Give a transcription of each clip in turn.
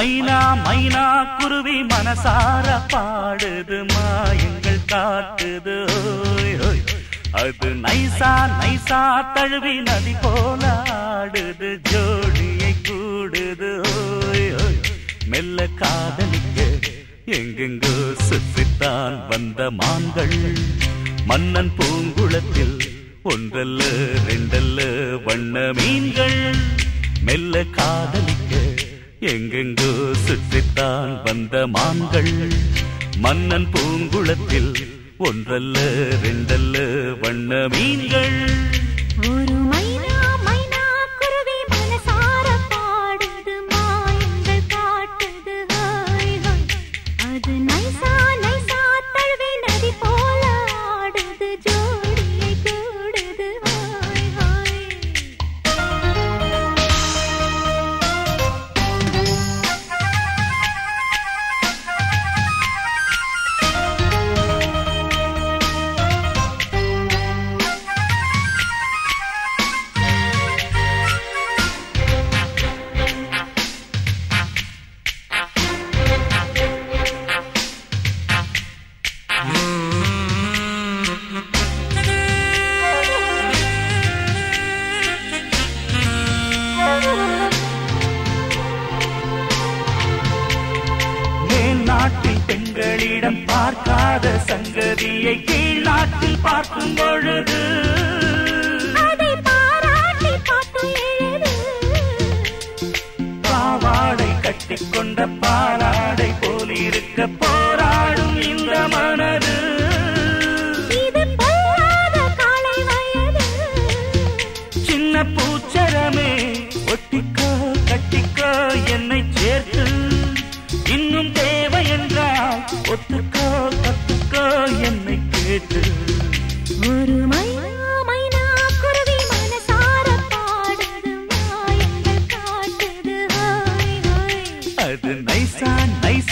மைனா மைனா குருவி மனசார பாடுது மாயங்கள் காட்டுது. அது நைசா நைசா தழுவி நதி போல ஆடுது ஜோடியை கூடுது. மெல்ல காதலிக்க எங்கெங்கோ சுற்றித்தான் வந்த மான்கள். மன்னன் பூங்குளத்தில் ஒன்றல்ல ரெண்டல்ல வண்ண மீன்கள். மெல்ல காதலிக்க எங்கெங்கோ சுற்றித்தான் வந்த மான்கள். மன்னன் பூங்குளத்தில் ஒன்றல்ல ரெண்டல்ல வண்ண மீன்கள். ஒரு பெண்களிடம் பார்க்காத சங்கதியை கீழ் நாட்டில் பார்க்கும் பொழுது. பாவாடை கட்டிக்கொண்ட பாலாடை போலிருக்க போராடும்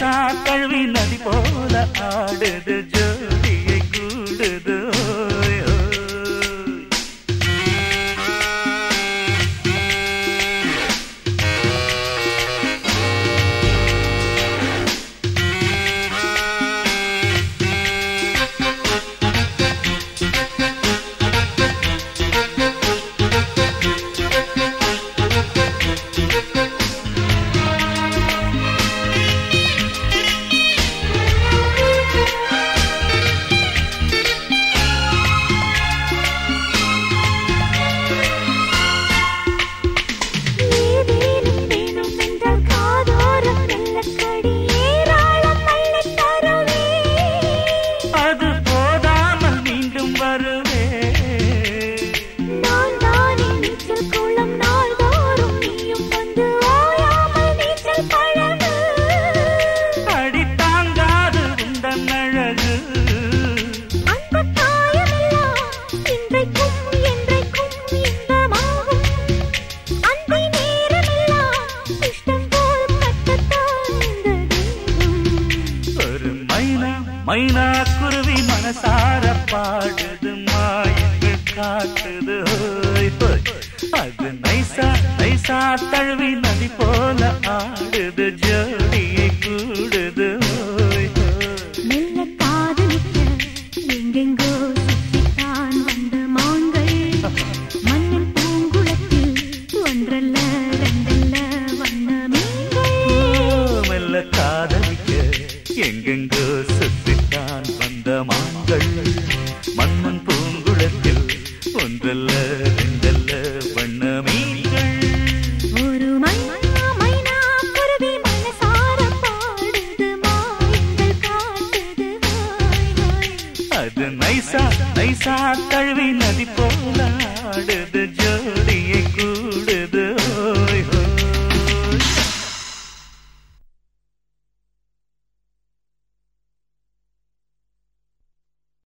நைசா கழுவி நதி போல ஆடுது ஜோடியை மைனா குருவி மனசார பாடுது மாயங்கள் காட்டுது அது நைசா நைசா தழுவி நதி போல ஆடுது ஜோடி. ஒன்றல்ல ரெண்டல்ல வண்ண மீன்கள் ஒரு அது நைசா நைசா தழுவி நதி போலாடுது ஜோடியை கூடு.